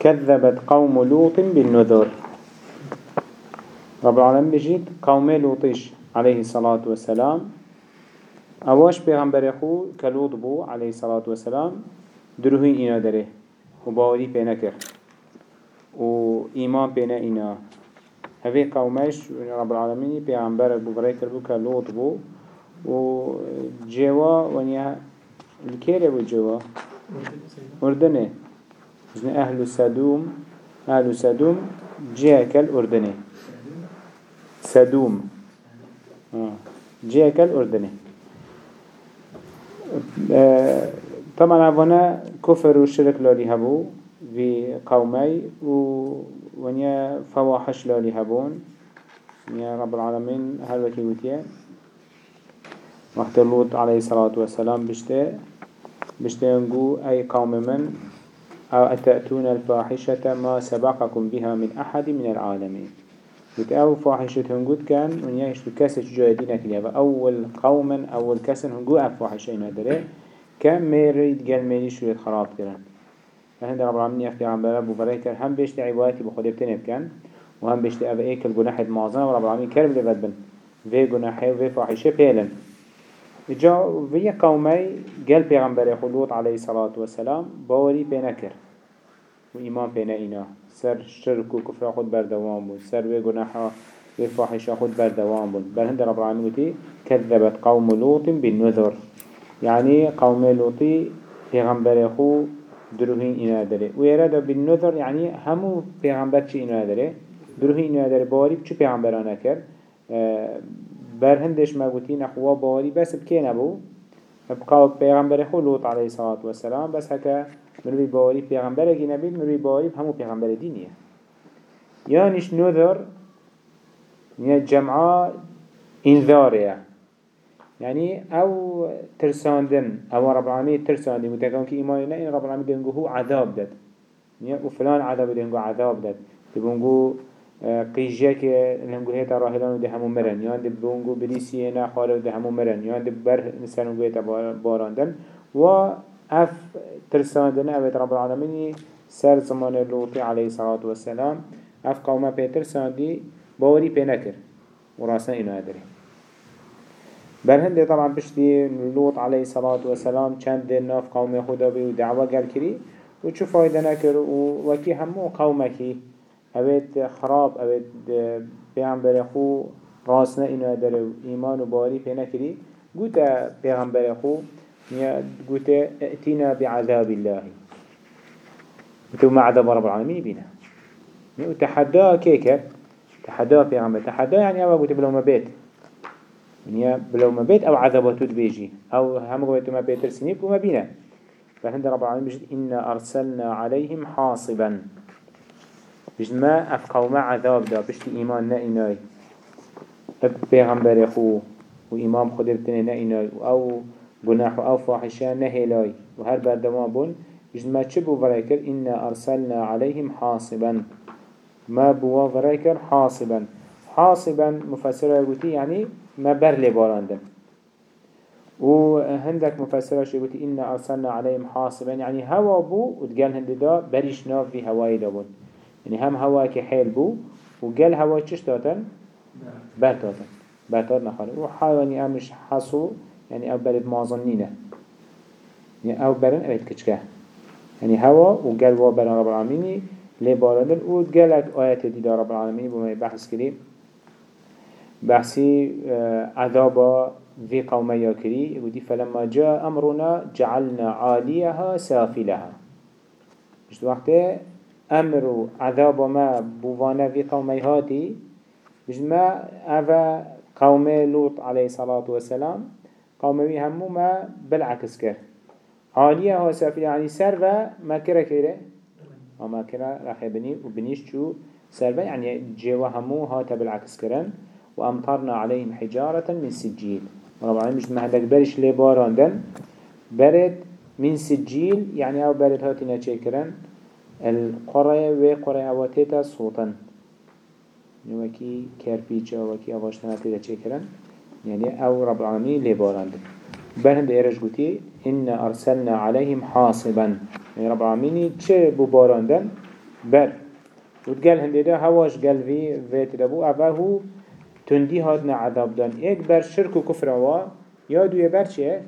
كذبت قوم لوط بالنذر. رب العالمين بجيت قوم لوطيش عليه الصلاة والسلام. أواش پیغمبر خو كلوط بو عليه الصلاة والسلام. دروهي إنا داره وباوري بينا كر. و إيمان بينا إنا. هذه قومش رب العالمين پیغمبر بو برای بو كلوط بو. و جوا ونيا الكيري بو جوا أردنه جن أهل سدوم. أهل سدوم جيكل أردنه سدوم. آه. أردنه آه، طبعا أبونا كفر وشرك لالي هبو في قومي ونيا فواحش لالي هبون. يا رب العالمين هل وكي وقت لوط عليه الصلاة والسلام بشتة. بشته ينقو أي قوم من؟ أو أتأتون الفاحشة ما سبقكم بها من أحد من العالمين؟ قلت فاحشة هنقود كان من يهشتو كاسة جايدين أكلها أول قوما أول كاسة هنقو أف فاحشة نادره كم ميريد قال ميري شوية خراب كران فهند رب العالمين يفتي عن بلا بفريك هم بيشتي عبادتي بخده بتنب كان. وهم بيشتي أبا إيك الجناح المعظم ورب العالمين كرب لبدبن. في جناحه وفي فاحشة بيلن جا في قومي قال پیغمبر خلوط عليه الصلاة والسلام باوري بينكر. وإيمان بين إنا سر شرك وكفر خود بردوام بود. سر و گناحا و فاحشا خود بردوام بود. بل هند رب العالمين قلتي كذبت قوم لوط بالنذر. يعني قوم لوطي پیغمبر خو دروهين إنا داره و يراد بالنذر يعني همو پیغمبر چه إنا داره دروهين إنا داره باري بچه پیغمبرانه کر بر هندش قلتي نخوا باري بس بكي نبو بقى پیغمبر خو لوط عليه الصلاة والسلام بس هكا مروي باوري پیغمبر اگه نبید مروي باوري همو پیغمبر دینیه یانش نذر يعني جمعا انذاريه يعني أو ترساندن أو رب العالمين ترساندن متكون كي ايمان نه رب العالمين دنگو هو عذاب داد يعني وفلان عذاب دنگو عذاب داد تبونگو قيجيا که لنگو هيتا راهلان ده همو مرن يان ده بونگو بليسيه نا خالو ده همو مرن يان ده بر نسانو هيتا باراندن. و اف ترساندن اوید رب العالمين سر زمان لوطي عليه الصلاة والسلام اف قوما بي ترساندي باوري بي نكر وراسنا انو ادري بل هنده طبعا بشتي لوط عليه الصلاة والسلام چند ناف قوم خدا بي ودعوة قال كري وچو فايدة نكر وكي همو قومكي اوید خراب اوید پیغمبر خو راسنا انو ادري ايمان و باوري بي نكري قوتا پیغمبر خو قلت ائتنا بعذاب الله قلت ما عذاب رب العالمين بنا وتحدى كيكا تحدى بيعمل تحدى يعني أو قلت بلو ما بيت يعني بلو ما بيت أو عذاباتو بيجي أو هم قلت ما بيت رسنيك وما بينا فهند رب العالمين بجد إنا أرسلنا عليهم حاصبا بجد ما أفقوا ما عذاب دا بجد إيمان نائناي بيغمبر أخو وإمام خدرتنا نائناي أو گناح أو فاحشه نهلاي وهر بردوان بون ما چه بو فريكر إنا أرسلنا عليهم حاصبا ما بو فريكر حاصبا حاصبا مفسره يقولي يعني ما بر لباراندن و هندك مفسره يقولي إنا أرسلنا عليهم حاصبا يعني هوا بو وتقال هنددا بريش ناف في هواي دابون يعني هم هوا كحيل بو وقال هوا چش داتن بر داتن بر نخاله وحيواني امش حصو يعني أو برد مازنينه يعني أو برن اوید كچكه يعني هوا و قل و برن رب العالمين لي باردن و قلك آيات دي رب العالمين بما بحث كريم بحثي آه، عذابا في قوم ياكري ودي فلما جاء أمرنا جعلنا عاليها سافلها. مش وقت أمر عذاب ما بوانا في قوم هاتي مش ما أفا قوم لوط عليه الصلاة والسلام قومي همو ما بالعكس كر عالية هو سافل يعني سرفا ما كرا كيرا وما كرا راح يبني وبنيش شو سرفا يعني جوا همو هاتا بالعكس كرن وأمطرنا عليهم حجارة من سجيل وربعا مش مهدك برش لي باراندن برد من سجيل يعني أو برد هاتنا تشكرن القرية وقرية واتيتا صوتا وكي كيربيتشا وكي اواشتنا تيتا تشكرن يعني أو رب العالمين لبارند برهند إيرش قوتي إنا أرسلنا عليهم حاصبا. يعني رب العالمين چه بباراندن بر وتقال هنده ده هواش قال في فيت دبو أفهو تندي هادنا عذاب دان ايك بر شرك و كفر وا يا دوية بر چه؟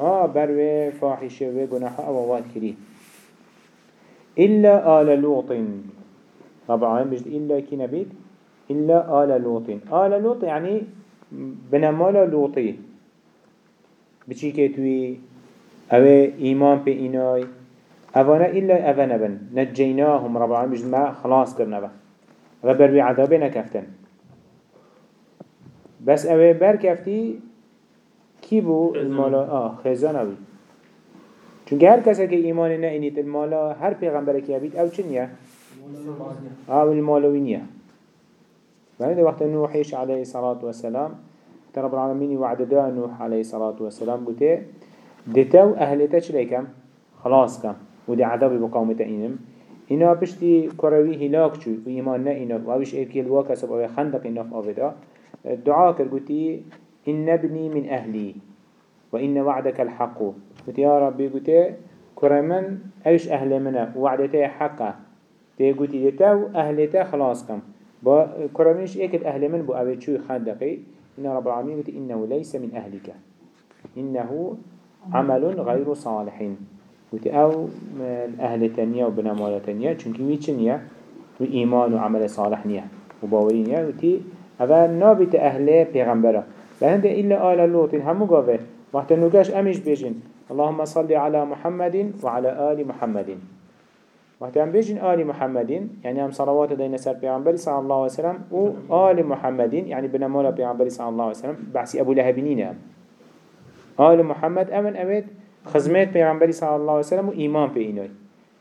آه بر و فاحشه و گناح اووات كري إلا آل لوط. رب العالمين بجد إلا كي نبيت إلا آل لوط. آل لوط يعني بنمال لوطي. بچي كتوي اوه إيمان بي إناي أفانا إلا أفانا بن نجيناهم رب العالمين بجد ما خلاص با غبر بي عذابنا كفتن بس اوه بر كفتي كي بو؟ المالا آه خزانه بي چونکه هر کسی که ایمان نه اینید المالا هر پیغمبر که بید أو چنیه؟ أو المالوی نیه بعد وقت نوحيش عليه الصلاة والسلام رب العالمين وعد دا نوح عليه الصلاة والسلام قلت دتو أهلتا چليكم خلاص كم ودي عذاب بقومة إنم إنا بشتي كروي هلاك شو وإيمان نا إنا وابش إيكي الواقع سبب خندق إنا في أفدا الدعاء قلت إن ابني من أهلي وإن وعدك الحق. قلت يا ربي قلت كرمن أيش أهل منا وعدته حقه. تي قلت دتو أهلتا خلاص كم. با كرمش إيكت أهل من؟ بو أبي شو خندقي إن رب العالمين قلت إنه ليس من أهلك. إنه عمل غير صالح. قلت أو أهل تانية وبنا تانية. چونك وي چنية وإيمان وعمل صالح نية. وباورين قلت أفا نابت أهل پیغمبره. لهند إلا آل لوط. همو قاوه وقت نوكاش أمش بيجن اللهم صل على محمد وعلى آل محمد. وقت هم بيجن آل محمد يعني هم صلوات دين سر پیغمبر صلى الله عليه وسلم و آل محمد يعني بنمال پیغمبر صلى الله عليه وسلم بحسي أبو لهبينين آل محمد أمن أمد خزمت پیغمبر صلى الله عليه وسلم و إيمان في إنوي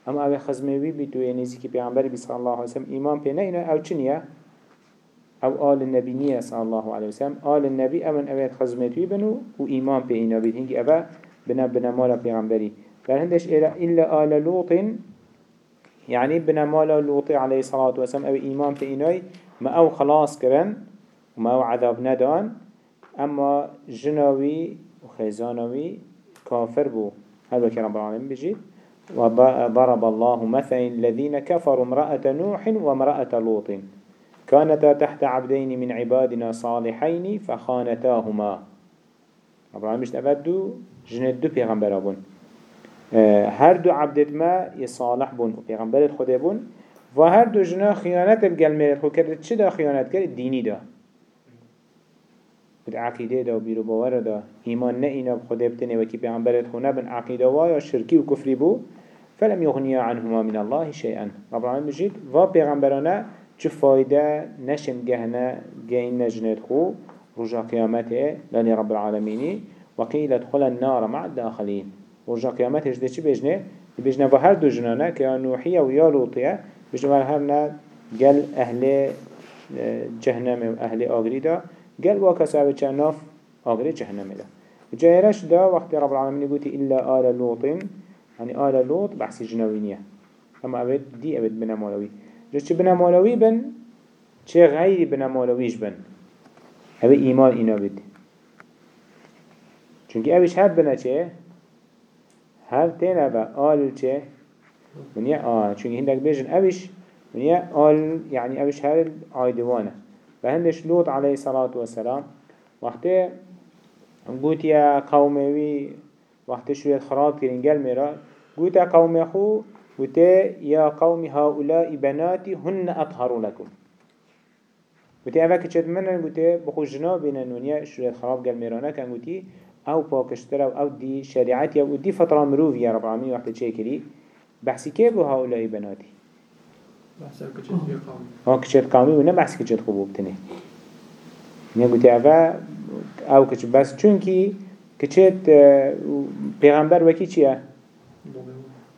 أما أبي خزموي بتوي نزيكي پیغمبر صلى الله عليه وسلم إيمان في إنوي أو چنيا أو آل النبي صلى الله عليه وسلم. آل النبي أمن أبيت خزمتوي بنو و إيمان في إنوي بيت هنگي أبا بنا بنا مالا پیغمبري فهندش إلا آل لوط يعني بنا مالا لوط عليه الصلاة والسلام أو إيمان في إنوي ما أو خلاص كرن وما أو عذاب ندان أما جنوي وخيزانوي كافر بو. هذا كان رب العالمين بجي وضرب الله مثل الذين كفروا امرأة نوح وامرأة لوط. كانتا تحت عبدين من عبادنا صالحين فخانتاهما. رب العالمين مش أبدو جند دو پیغمبر بون هر دو عبدت ما يصالح بون و پیغمبرت خود بون و هر دو جنا خيانت القلميرت خود کرد چه دا خيانت کرد ديني دا بد عقيده دا و بيرو باور دا إيمان نه اینا خود بتنه وكي پیغمبرت خونه بن عقيده وايا شركي و كفري بو فلم يغنيا عنهما من الله شيئا العالمين بجيد و پیغمبرانا چه فايدة نشم جهنا جين نجنت خو رجع قيامته لاني رب العالمين. وقيل ادخل النار مع الداخلين. رجع قيامته جده چه بجنه؟ بجنه و دو جنانه که نوحية و لوطية بجنه هرنا قل أهل جهنم و أهل آغري دا. قل واكسا بچه ناف آغري جهنم دا. جايرش دا وقت رب العالمين قلت إلا آل لوط يعني آل لوط بحث جنوينية أما أبد دي أبد بنا مولوي چه بنا مولوي بن؟ چه غير بنا مولويش بن؟ هذا إيمان إنا بد چونك أبش هاد بنا چه؟ هر تين أبا آل چه؟ من يا آه چونك هندك بيجن أبش من يا آل يعني أبش هر عايدوانه فهندش لوط عليه الصلاة والسلام وقت قوت يا قومي وقت شوية خراب كرين قل ميرا قوت يا قومي خو قلت يا قوم هؤلاء بناتي هن أطهر لكم قلت أفا كتشت منن قلت بخو جنابنا نونيا شوية خراب قال ميرانا كان قلت أو باكشترا أو دي شريعتي أو دي فترة مروف يا رب العالمين وقت تشيكري بحثي كيف هؤلاء بناتي بحثي كتشت في قومي ها كتشت قومي ونا بحثي كتشت خبوب تنه. نيا قلت أفا أو كتشت بس چونكي كتشت پیغمبر وكي چيه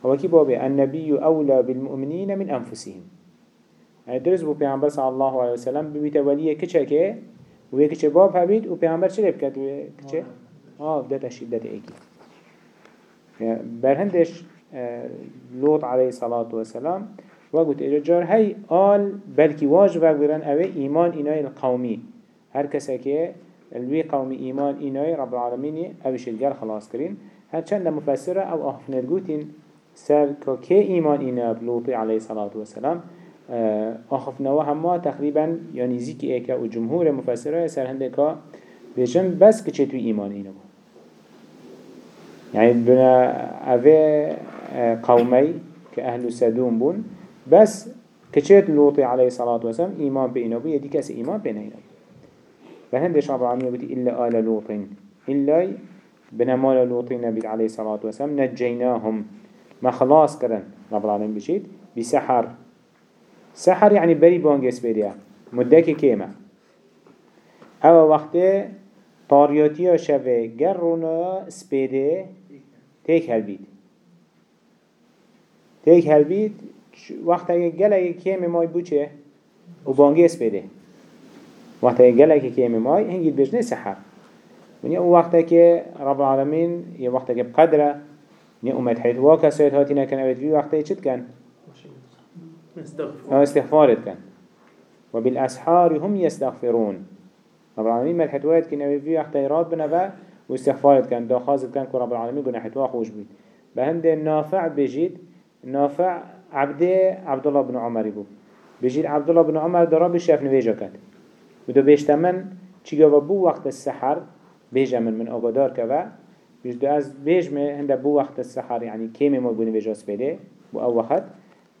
وكي بابي النبي أولى بالمؤمنين من أنفسهم. درس بو پیغمبر صلى الله عليه وسلم ببيت وليه كچه كه ويه كچه باب هبيت و پیغمبر چه بكت كچه آه بدأت شدة ايكي برهندش لوط عليه الصلاة والسلام وقلت إجا جار هاي آل بلكي واجب وقرن اوه إيمان إناي القومي هر کسی که الوي قوم إيمان إناي رب العالمين أوش الجل خلاص كرين هل چند مفسره أو أخف نرجوتين سر كي إيمان إنا بلوطي عليه الصلاة والسلام أخف نواه ما تقريبا يعني زيكي إيكا وجمهور مفسره سر هندكا بيجن بس كچتوي إيمان إنا بو يعني بنا أفي قومي كأهل سدوم بون بس كچت لوطي عليه الصلاة والسلام إيمان بإنا بو يدي كاس إيمان بإنا إنا فهندش رب العالمين بتي إلا آل لوط. إلا بنمال لوط نبي عليه الصلاة والسلام نجيناهم ما خلاص كرن رب العالمين بشيت بسحر سحر يعني بري بانجس بريا مدك كيما او وقت طارياتي شوه گرونا سپیده تيك هلبيد تيك هلبيد وقت اگه گله کیم مای بو چه؟ و بانگه سپیده وقت اگه گله کیم مای بجنه سحر. ونیا او وقت که رب العالمین یه وقت که بقدره نیا اومد حید واکا سوید هاتی نکن اوید وی وقت چید کن؟ استغفارت کن وبالأسحار هم يستغفرون. رب العالمين مال حتوات كنا في وقت راد بنفا واستغفارت كان داخازت كان كو رب العالمين قلنا حتوا خوش بيت. بهند نافع بجيد نافع عبد عبد الله بن عمر بو. بجيد عبد الله بن عمر دراب الشاف نفيجا كات وده بيشتمن چيگا بو وقت السحر؟ بيجا من من آگادار که و بیش دو از بیش می هنده بو وقت السحر يعني كيمي ما بوني بيجاس بده بو أو وقت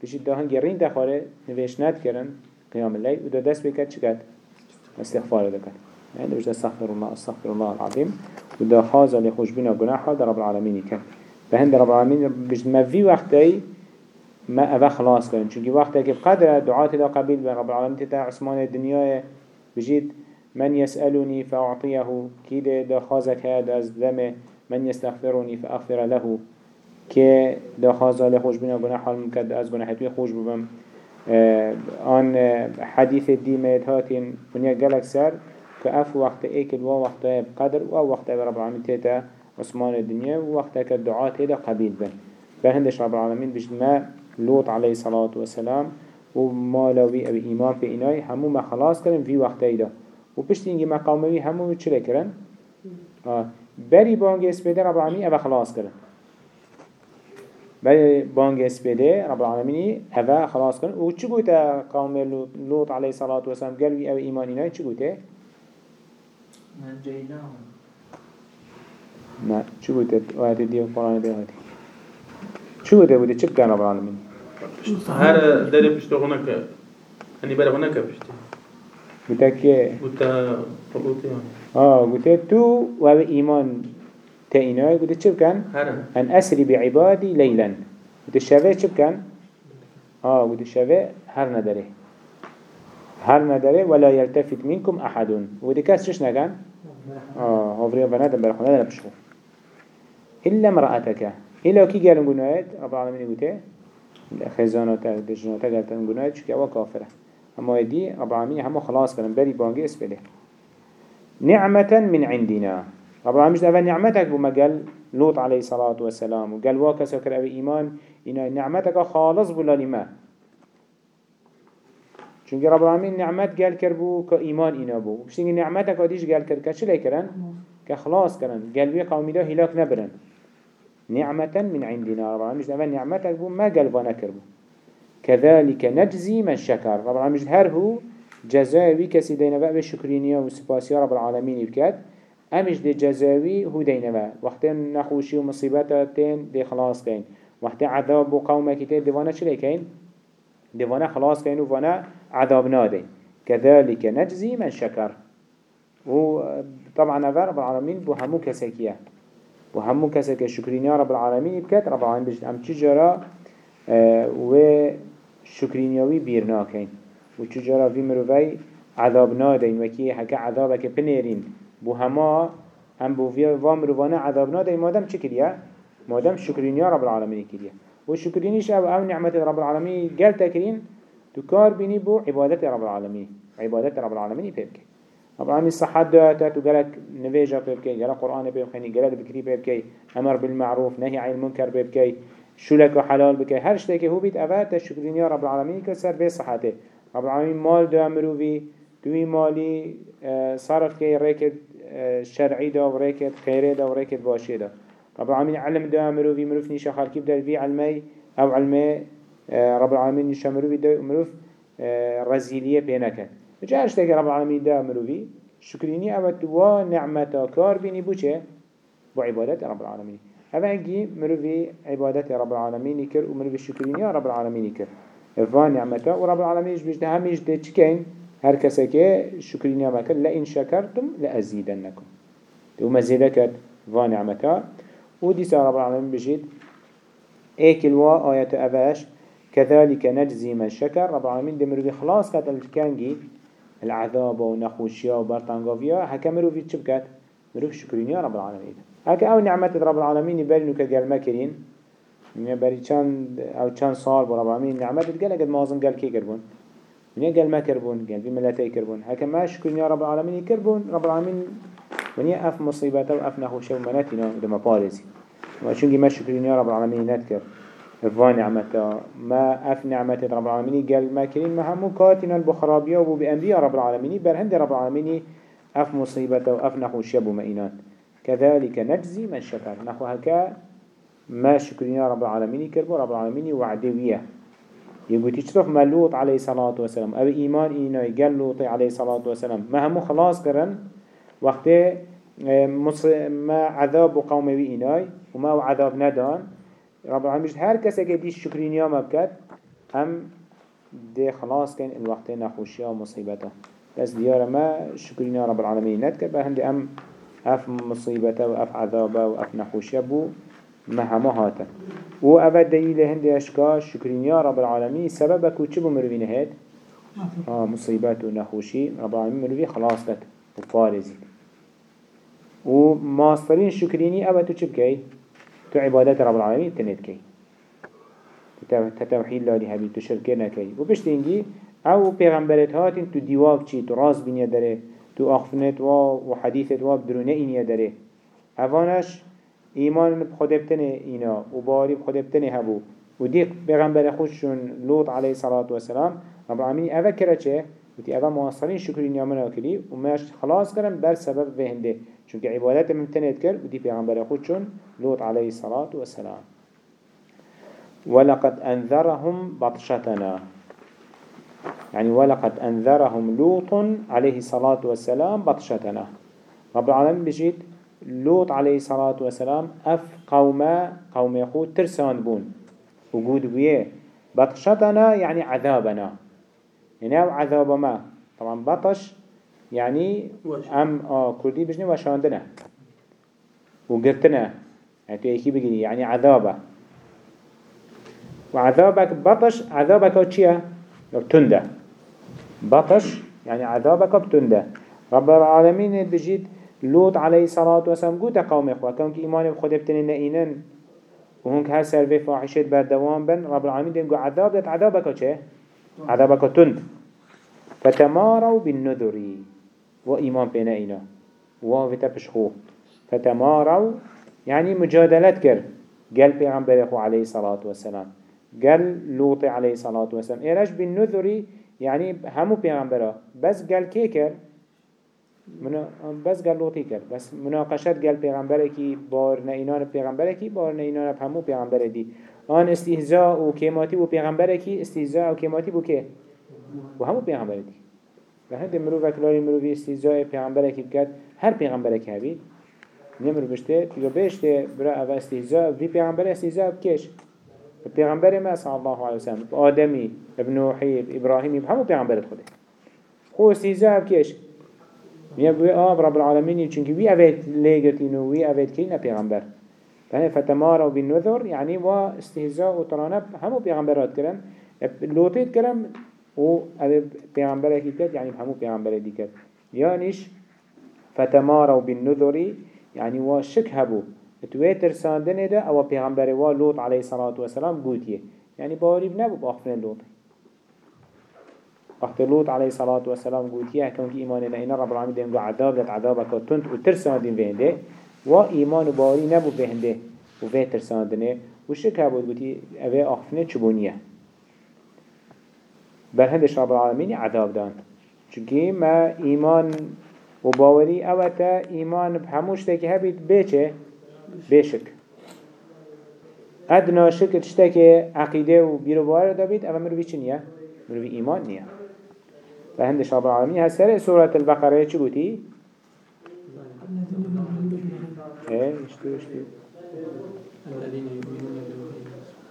بیش دو هنگی رین دخواره نویش ند کرن قيام الليل و دو دست بکد چکد استغفار دکد يعني بیش استغفر الله استغفر الله العظيم و دو خازا لخوش بنا گناحا در رب العالمين كان فهند رب العالمين بیش ما في وقتي ما أبا خلاص كرن چونكي وقتها كيف قدر دعاة دا قبيل بين رب العالمين تتا عثمان الدنيا بجيت من يسألني فأعطيه كده دا خازك هذا از دمه من يستغفرني فأغفر له. كي دا خازا لخوش بنا گناه حال مكد از گناه توي خوش ببم. آن حديث الديمات هاتين ونيا قلق سر كأف وقت ايكل و وقت بقدر و وقت رب العالمين تيتا عثمان الدنيا و وقت كالدعاء تيتا قبيل بن. فهندش رب العالمين بجد ما لوط عليه الصلاة والسلام وما لوي أو إيمان في إناي همو ما خلاص كرن في وقت ايدا و پشت اینگه مقاموی همو چرا کرن؟ بری بانگ اسپیده رب العالمین اوه خلاص کرن. بری بانگ اسپیده رب العالمین اوه خلاص کرن و چی گوته قوم لوط علیه صلاة و سلام؟ گلوی أو ایمانی نای چی گوته؟ من جيناهم نه چی گوته؟ آیت دیو قرآن دیو هاتی چی گوته بوده چی بکن رب العالمین؟ هر داره پشت هناك يعني بره هناك پشت گوته که قلت طلوتي آه قلت تو و إيمان تأيناي قلت شو كان أن أسري بعبادي ليلا قلت الشفاء شو كان آه قلت الشفاء هر ندره هر ندره ولا يلتفت منكم أحد وده كاس شش نكان آه هفريا بنادم برخونا لا نبشخو إلا مرأتك إلا كي قالوا قنوات رب العالمين قلت خزانة دجنة قالت قنوات شكا وكافرة اما دي رب العالمين همو خلاص كرن بري بانجي اسفله نعمة من عندنا رب العالمين اول نعمتك بما قال لوط عليه الصلاة والسلام. وقال واكس وكر أبي إيمان إن نعمتك خالص بلا لما. چونك رب العالمين نعمت قال كربو كإيمان إنا بو. بشتنجي نعمتك وديش قال كر كشلي كرن؟ كخلاص كرن. قال بي قومي ده هلاك نبرن. نعمة من عندنا رب العالمين. اول نعمتك بو ما قال فانا كربو كذلك نجزي من شكر. رب العالمين هر هو جزاوي كسي دينبا بشكرينيا وسباسيا رب العالمين بكات امش دي جزاوي هو دينبا وقت نخوشي ومصيبتين دي خلاص كين وقت عذاب وقومك تين ديوانا چلي كين ديوانا خلاص كين وفانا عذاب نادين كذلك نجزي من شكر وطبعا أفا رب العالمين بو همو كسكية بو همو كسكية شكرينيا رب العالمين بكات رب العالمين بجد ام تجرى آه و شکرینیاوی بیر ناکین. و چجارا وی مروی؟ عذاب نادین. وکی حکا عذابک پنیرین. بو هما هم بو وی و مروانه عذاب نادین مادم چه کریه؟ مادم شکرینیا رب العالمین کریه و شکرینیش أو أو نعمت رب العالمین گل تکرین تو کار بینی بو عبادت رب العالمین عبادت رب العالمین پیبکی رب العالمين صحت داتا تو قالك نفيجا بيبكي قالك قرآن بيبكي قالك ذكري بيبكي أمر بالمعروف نهي عن المنكر بيبكي شلك وحلال بك هر هو بيت أفا تشكرين يا رب العالمين كسر بي صحته رب العالمين مال دو أمرو في دوي مالي صرف كي ريكت آه، شرعي دا وريكت خيري دا وريكت باشي دا. رب العالمين علم دا مروفي مروف نيشا خالكي بدا في علمي أو علمي آه، رب العالمين نيشا مروفي دا مروف آه، رزيلية بينك جا اشتاك رب العالمين دا مروفي شكريني أو توا نعمتا كار بيني بوچه بو عبادت رب العالمين هذا هنجي مروفي عبادت رب العالمين يكر ومروفي شكريني رب العالمين يكر فان نعمتا ورب العالمين يجبش ده هميش ده چكين هر کسی که شکری نعمت کرد لئن شکرتم لأزیدنکم تو مزیده کرد و نعمتا و دیسا رب العالمین بجید ایک الوا آیت اوش كذلك نجزي من شكر رب العالمين دمرو خلاص كات الكانجي العذاب ونخوشيا وبرطانقافيا هكا مرو في تشبكات مرو في شكرين رب العالمين هكا أو نعمة رب العالمين يبالنو كقال مكرين من بري چند أو چند صار برب العالمين نعمة قال قد مازن قال كي قربون من قال ما كربون قال بملتي كربون هكا ما شكرين يا رب العالمين كربون رب العالمين من اف مصيبته واف نخوشيا ومناتنا دما بارزي ما شنجي ما شكرين يا رب العالمين نتكر فا نعمتا ما اف نعمت رب العالمين قال ما كرين ما همو كاتنا البخرابية وبو بأنبياء رب العالمين برهند رب العالمين اف مصيبته واف نخوشيا بمئينات كذلك نجزي من شكر نحو هكا ما شكرين رب العالمين كربو رب العالمين وعدوية يقول تشتف ما لوط عليه الصلاة والسلام. أو إيمان إينا قال لوط عليه الصلاة والسلام. ما همو خلاص كرن وقت ما عذاب قومي إيناي وما عذاب ندان. رب العالمين هر كسا كديش شكرين يا مبكت هم ده خلاص كان الوقت نخوشيا ومصيبته بس ديار ما شكرين يا رب العالمين نتكت بهم أم اف مصيبته واف عذابه واف نخوشيه بو. مهما هاتا و اوه دليل هندي اشكا شكرين يا رب العالمين سببك وچه بو مروين هاد آه مصيبات و نخوشي رب العالمين مروي خلاص كت وفارزي و ماسترين شكريني اوه تو چه بكي تو عبادات رب العالمين تنت كي تتوحيد لالي هبي تو شركه نكي و بشتينجي أو پیغمبرت هاتين تو ديواب چي تو راس بنيا داره تو اخفنت و و حديثت و بدرونه اینیا داره. اوانش ایمان بخود بتنه اینا و باری بخود بتنه هبو. و دیق پیغمبر خودشون لوط علیه صلاة و سلام رب العالمین اوه کرا چه؟ وتی اوه مواصلین شکری نیامنا کلی و ماش خلاص کرن بر سبب وهنده. چونکه عبادت ممتنت کرد و دی پیغمبر خودشون لوط علیه صلاة و سلام. ولقد أنذرهم بطشتنا. يعني ولقد أنذرهم لوط عليه الصلاة والسلام بطشتنا. رب العالمين بجيت لوط عليه الصلاة والسلام أف قوما قوم يخود ترسان بون. وجود بيه بطشتنا يعني عذابنا. يعني أو عذاب ما. طبعا بطش يعني أم آه كردي بجني وشاندنا. وقرتنا. يعني تيكي بجني يعني عذابة. وعذابك بطش عذابك وشيا تنده بطش يعني عذابك بتندة. رب العالمين بجيت لوط عليه الصلاة والسلام قوتا قوم إخوة كونك إيمان بخود ابتنين نئينن وهنك هر سرفي فاحشة بردوان بن رب العالمين دين قو عذاب دات عذابك چه؟ عذابك تند. فتماروا بالنذري وإيمان بين إينا وافتا بشخو فتماروا يعني مجادلت كر قال پیغمبر اخو عليه الصلاة والسلام. قال لوط عليه الصلاة والسلام. إيراج بالنذري يعني همو پیغمبرا. بس قال كي كر بس لوطي كر بس مناقشت قال پیغمبره کی بار نینان پیغمبره کی بار نینان همو پیغمبره دی. آن استهزاء و کیماتی و پیغمبره کی استهزاء و کیماتی بو که؟ و همو پیغمبره دی. و هند مرو وکلاری مرو استهزاء پیغمبره کی بکد هر پیغمبره که هبید نمرو بشته تیگه بشته برا او استهزاء وی پیغمبره استهزاء بکش. پیغمبر ما صلی الله علیه وسلم آدمی ابن نوحی ابراهیمی همو پیغمبرت خوده. خو استهزاء بکش. بوي آب رب العالمين چونك وي أفيد ليغتين وي أفيد كينا پیغمبر فهي فتماروا بالنذر يعني و استهزاء وطرانب همو پیغمبرات كرن لوطيت كرن و أبي پیغمبره كد يعني همو پیغمبره دي كد يانيش فتماروا بالنذر يعني و شك هبو. توي ترساندنه ده أو پیغمبره و لوط عليه الصلاة والسلام قوتيه يعني باريب نبو باخفن لوطي وقت لوط عليه الصلاة والسلام قلت يا كونك إيماننا إن رب العالمين دين عذاب لت عذابك تنت وترسان دين فينده وإيمان باري نبو فينده وفي ترسان دينه وشك هبود قلت أبي أخفنه چبونية. بل هندش رب العالمين عذاب دان چونكي ما إيمان و باوری أو تا ایمان بهموش تاکی هبید بیچه بیشک ادنا شرک تشتاکی عقیده و بیرو بوار دابید أما مروی چی نیه؟ مروی ایمان نیه و هندش رب العالمین هستر سورة البقره چی گوتی؟ إيه اشتو اشتو الذين يؤمنون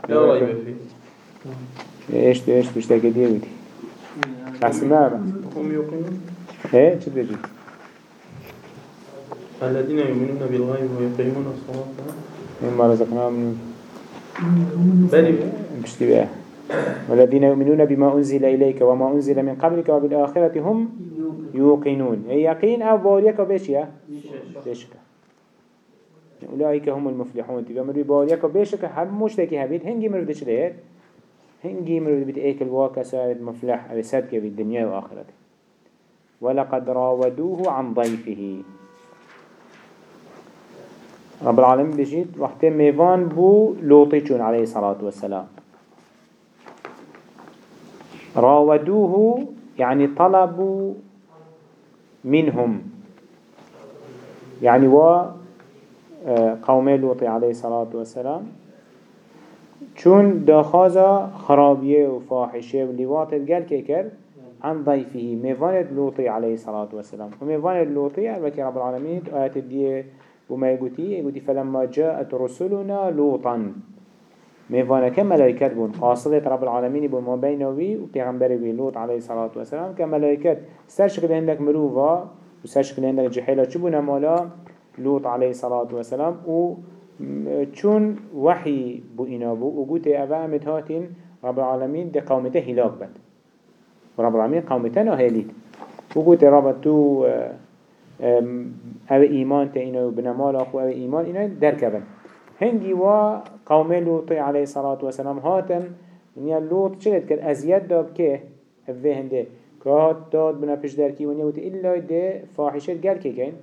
بالغيب لا ريب فيه اشتو اشتو دي ودي احسن ما بقى هم يوقنون إيه شو بيجي الذين يؤمنون بالغيب ويقيمون الصلاة. مما رزقناهم من بل بشتي بقى والذين يؤمنون بما أنزل إليك وما أنزل من قبلك وبالآخرة هم يوقنون. أي يقين أو بوريك بيشيا بيشك أولئك هم المفلحون. تبقى مروي بوريك بيشك هم مشتكي هبيت هنجي مروي دش ليه هنجي مروي بيت ايك الواقع سائد مفلح أو صدق في الدنيا وآخرته. ولقد راودوه عن ضيفه. رب العالمين بجيت وقت ميفان بو لوطيشون عليه الصلاة والسلام. راودوه يعني طلبوا منهم. يعني و آه، قوم لوط عليه الصلاة والسلام. چون داخازا خرابية وفاحشة ولوات قال كيكر عن ضيفه ميفاند لوطي عليه الصلاة والسلام. وميفاند لوطي الوكي رب العالمين آيات الدية وما يقولي يقولي فلما جاءت رسلنا لوطا. ميفانا كملائكات بون؟ قاصدة رب العالمين بون ما بينوي وبيغمبر بي لوط عليه الصلاة والسلام. كملائكات سرشكل عندك مروفا وسرشكل عندك جحيلة چبونا مالا لوط عليه الصلاة والسلام. و چون وحي بو إنا بو وقوت أبا أمت هاتين رب العالمين دي قومته هلاك بد ورب العالمين قومته نهاليد وقوت رب تو أو إيمان إنا بنمال أخو أو إيمان إنا دركبن هنگی و قوم لوط عليه الصلاة والسلام هاتن ونیا لوط چلت کرد؟ ازیاد داب که اوه هنده. که هات داد بنا پیش درکی ونیا وتی إلا ده فاحشه گل که کن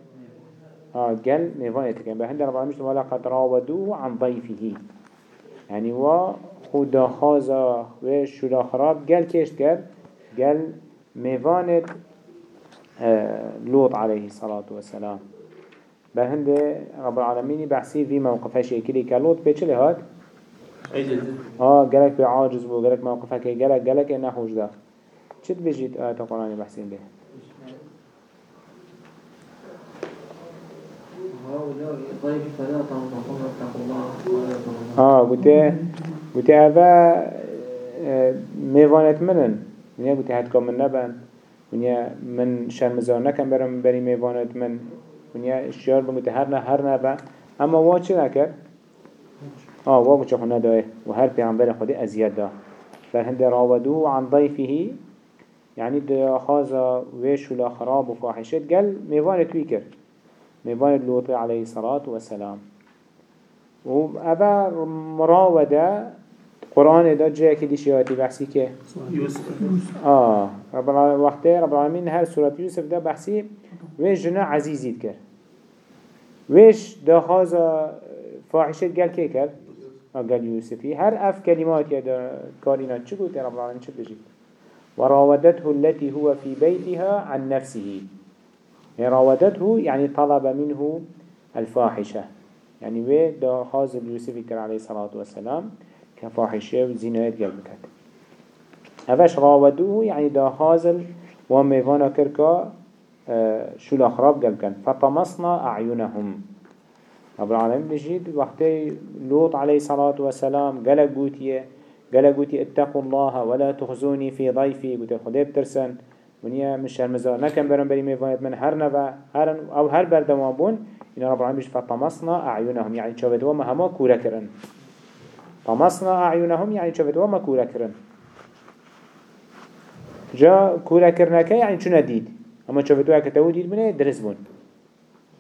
آه گل نوانه تکن به هنده رب العالمين ولا قد راودوه عن ضيفه يعني و خدا خازا و شلا خراب گل کشت کرد. گل میوانت لوط عليه الصلاة والسلام بهند رب العالمين بحسي في موقفش يكلي كلوط بيش هاد عجز آه جالك بعاجز بو جالك موقفك جالك جالك نحوش ده چت بجيت آيات القرآن بحسين به؟ آه قلت قلت هذا ميوانت منن. ونيا قلت هاد كم من نبن. ونيا من شرمزار نكم برم بري ميوانت من. ونیا اشیار بگوته هر نه هر نه با اما وا چه نکرد؟ آه وا بچه خونه داره و هر پیغمبر خودی ازیاد ده بل هنده راودو عن ضيفه يعني ده خازا ويش ولا خراب وفاحشت قال ميوان تويكر ميوان اللوطي عليه الصلاة والسلام وأبا مراودة قرآن ده جاء كده شياتي بحثي كه يوسف آه رب العالمين وقته رب العالمين هر سورة يوسف ده بحثي ويش جنا عزيزيت كر ويش ده خازا فاحشة قال كي كر قال يوسفي هر اف كلمات يدا كارينا چه قلت رب العالمين بجي وراودته التي هو في بيتها عن نفسه. راودته يعني طلب منه الفاحشة. يعني وي ده خاز يوسف كر عليه الصلاة والسلام كفاحشة وزينات قلب كت هفش راودوه يعني ده خازل وميفانا كركا شو الأخراب قال كان فطمسنا أعينهم. رب العالمين بجيد وقت لوط عليه الصلاة والسلام قال قوتي قال قوتي اتقوا الله ولا تخزوني في ضيفي. قوتي خديب ترسن ونيا مش هرمزار نكن برن بري ميفايت من هر نبا هر أو هر بردوان بون إن رب العالمين بجيد فطمسنا أعينهم. يعني شوفت وما هما كورا كرن. طمسنا أعينهم يعني شوفت وما كورا كرن. جا كورا كرنك يعني شو نديد؟ اما شوفتوها كتاو ديد منه درس بون.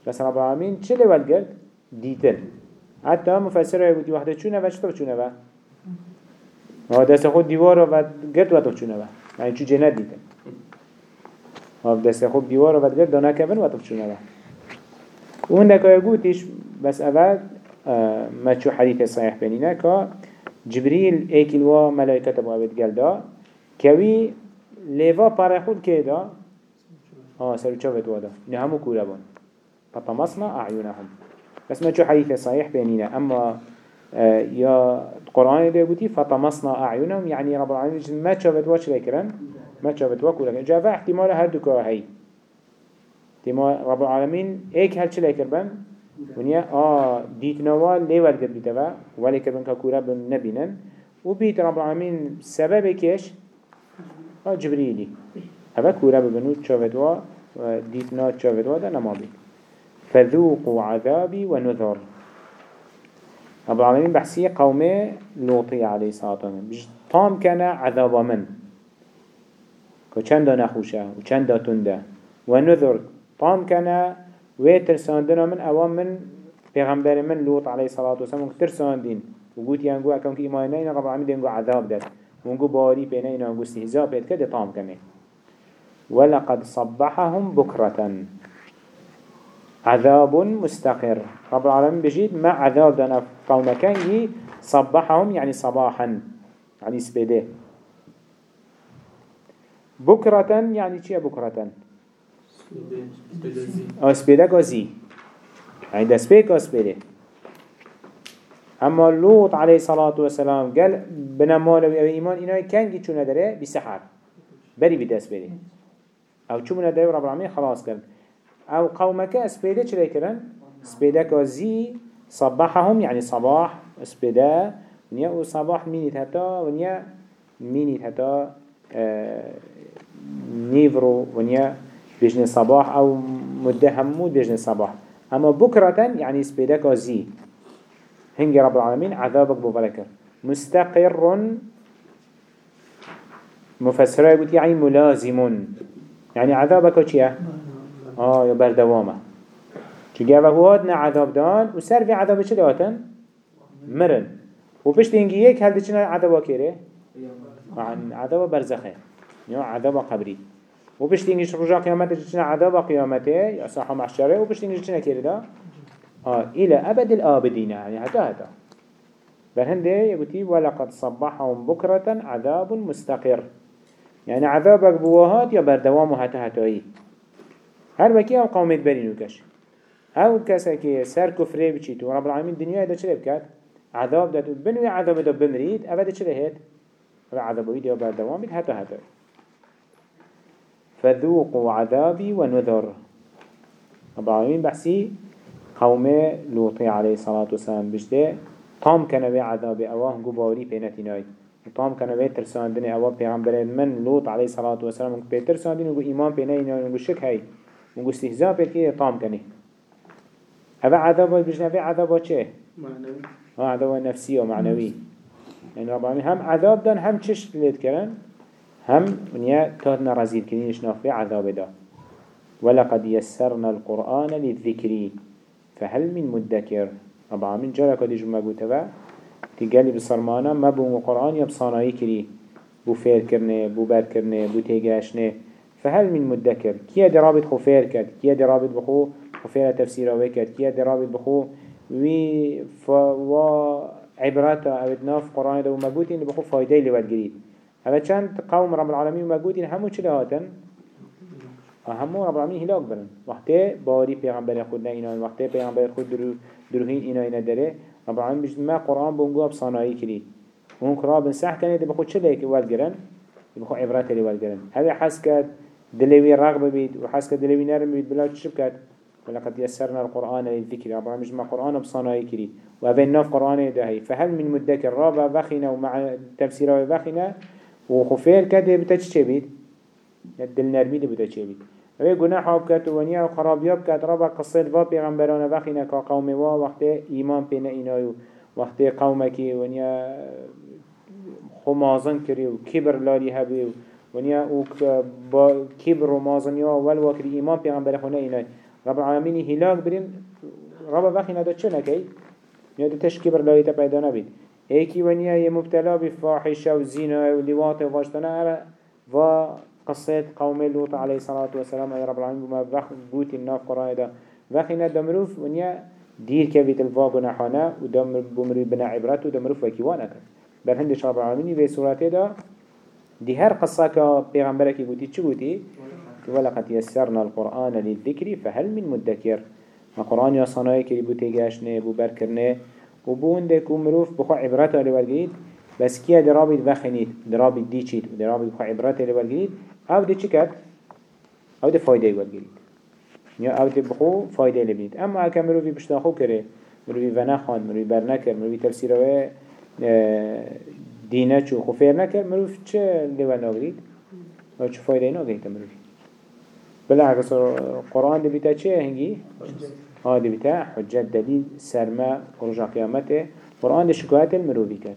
بس رب العالمين چه لول قرد؟ ديتن حتى مفسره يقول واحدة چونه و چطور چونه و؟ ها دست خود دیوار و گرد و تو چونه و؟ يعني چو جنت ديتن ها دست خود دیوار و گرد دانا کبن و تو چونه و؟ اون دکا يقولش بس اول آه ما چو حديث صحيح بيننا كا جبريل ايكل و ملائكة گلدا كوي ليفا پاره خود آه سر چاوت وادا إنه همو كورا بون فطمسنا أعينهم بس ما شو حديث صحيح بيننا أما آه يا القرآن ده يقولي فطمسنا أعينهم يعني رب العالمين ما شافت واش لكرن ما شافت واكو لكن جاء احتمال هردوكا هي احتمال رب العالمين ايك هل شلي كربن ونيا آه ديت نوال ليه والد بيتوا ولي كربن ككورا بن نبينا وبيت رب العالمين سبب كيش آه جبريلي هذا كورا ببنو شافتوا ديتنا شافتوا ده نما بيت فذوقوا عذابي ونذر. رب العالمين بحسي قومي لوطي عليه الصلاة والسلام. طام كان عذاب من؟ كچند نخوشه وچند تنده ونذر. طام كان ويترساندنا من اوام من پیغمبر من لوط عليه الصلاة والسلام ترساندين وقوت ينقو اكام كي ايمانين رب العالمين ينقو عذاب داد. ونقو باري بينين ونقو استهزاء بيت كده طام كمين ولقد صبحهم بكرة. عذاب مستقر. رب العالمين بجيد ما عذاب دانا قوم كان صبحهم يعني صباحا يعني سبيدة. بكرة يعني چية بكرة؟ أو سبيدة كازي يعني ده سبيك سبيدة. أما لوط عليه الصلاة والسلام قال بنمال و ايمان اينا كان جي چونه داره بسحر. بري بدست بره أو چونه داره رب العالمين خلاص کرد. أو قومك اسبيده چلي كرن اسبيده كازي صباحهم يعني صباح اسبيده ونيا أو صباح مينيت هتا ونيا مينيت هتا آه نيفرو ونيا بجن صباح أو مده همو بجن صباح اما بكرة يعني اسبيده كازي هنجي رب العالمين عذابك بفلكر مستقر مفسره يعني ملازم يعني عذابك چيه؟ آه يا بردوامه چو گوه هاتنا عذاب دان و سر في عذاب چه داتن؟ مرن و پشت اینگی یک هل چنه عذاب کره؟ عن عذاب برزخه یا عذاب قبری و پشت اینگیش رجا قیامت چنه عذاب قیامته یا صحا محشره و پشت اینگیش چنه کره دا؟ آه إلى أبد الآبدين يعني حتى هذا هنده يقولي ولقد صبحهم بكرة عذاب مستقر يعني عذابك بوهات يا بردوام حتى هتاي هر وكي أو قومت برينو كش أو كسا كي سر كفري بچيت ورب العالمين دنيا دا چلي بكات عذاب دات بنوي عذاب دا بمريد أو دا چلي هيت عذاب ويد يا بردوام حتى هتاي فذوقوا عذابي ونذر رب العالمين بحسي قومه لوطي عليه الصلاة والسلام بجده طام كنوي عذاب اواه هنگو باوري طام كنوي ترساندن اواه پیغمبر من لوط عليه الصلاة والسلام هنگو بي ترساندن هنگو ايمان بيني ناي هنگو شك هاي هنگو استهزاء بيكي طام كني هذا عذاب بجده هذا عذاب چه؟ معنوي ها عذاب نفسي ومعنوي يعني رب العالمين هم عذاب دان هم چش لید کرن هم ونيا تاتنا رزيل كنينش نافع عذاب دا ولقد يسرنا القرآن للذكر فهل من مدكر. رب العالمين جارك دي جمع قوتوا تقالي بصرمانا ما بو قرآن يبصاناي كري بو فير كرنه بو بار كرنه بو تيجاشنه فهل من مدكر كيا دي رابط خو فير كد كيا دي رابط بخو؟ خفير تفسير وكد كيا دي رابط بخو؟ وي فوا عبرات أو ناف قرآن دو مقوتين بخو فايده اللي والجريد هذا چند قوم رب العالمين مقوتين همو چلي هاتن همو رب العالمين هلاك برن. وقتی باری پیغمبر خود نه اینا وقتی پیغمبر خود درو دروهین اینا اینا داره. رب العالمين بجد ما قرآن بونگو بصانایی کری اون قرآن بنسح کنه ده بخود چه لیک والگرن بخود عبرات لی والگرن هذا حس کد دلوی رغب بید و حس کد دلوی نرم بید بلا کد ولقد يسرنا القرآن للذكر. رب العالمين ما قرآن بصانایی کری و اوه ناف قرآن ده هی فهل من مدکر رابا بخینا و مع تفسیره بخینا و خفیر کده بتا چه بید دل نرمی ده بید اوه گناه بکت و ونیا و خرابیاب کت ربا قصید و پیغمبران وقینا که قوم و وقت ایمان پینا اینایو. وقت قومکی ونیا خمازن کری و کبر لالی هبی ونیا أو با کبر و مازن و ول وکری ایمان پیغمبر خونه اینای. رب العالمین هلاک برین. ربا وقینا دا چه نکی؟ یا دا تش کبر لالی تا پیدا نبید. ایکی ونیا یه مبتلا بفاحشه و زینا و لیوات و واشتنا و قصة قوم لوط عليه الصلاة والسلام يا رب العالمين بما بخ بوت الناف قرآن ده. وخينا دمروف ونيا دير كبيت الفاق ونحانا ودمر بمري بنا عبرات ودمروف وكيوانا كان بل رب العالمين في سورته ده دي هر قصة كا پیغمبرك بوتي چه بوتي؟ ولقد يسرنا القرآن للذكر فهل من مدكر ما قرآن يا صنايا كري بو تيجاشنه بو بركرنه وبو عندك مروف بخو عبرته لورجيد بس كيا درابي بخنيت درابي ديشيت درابي بخو عبرته لورجيد أو دي چكت أو دي فايده ورجيد يا أو دي بخو فايده لبنيت اما اكا مروفي بشتاخو كره مروفي ونخان مروفي برنكر مروفي تفسيره دينه چو خفير نكر مروف چه لوا ناغريد أو چه فايده ناغريد مروفي بالعكس القرآن دي بتا چه هنگي ها دي حجت دليل سرما رجع قيامته قرآن دي شكوات المروفي كات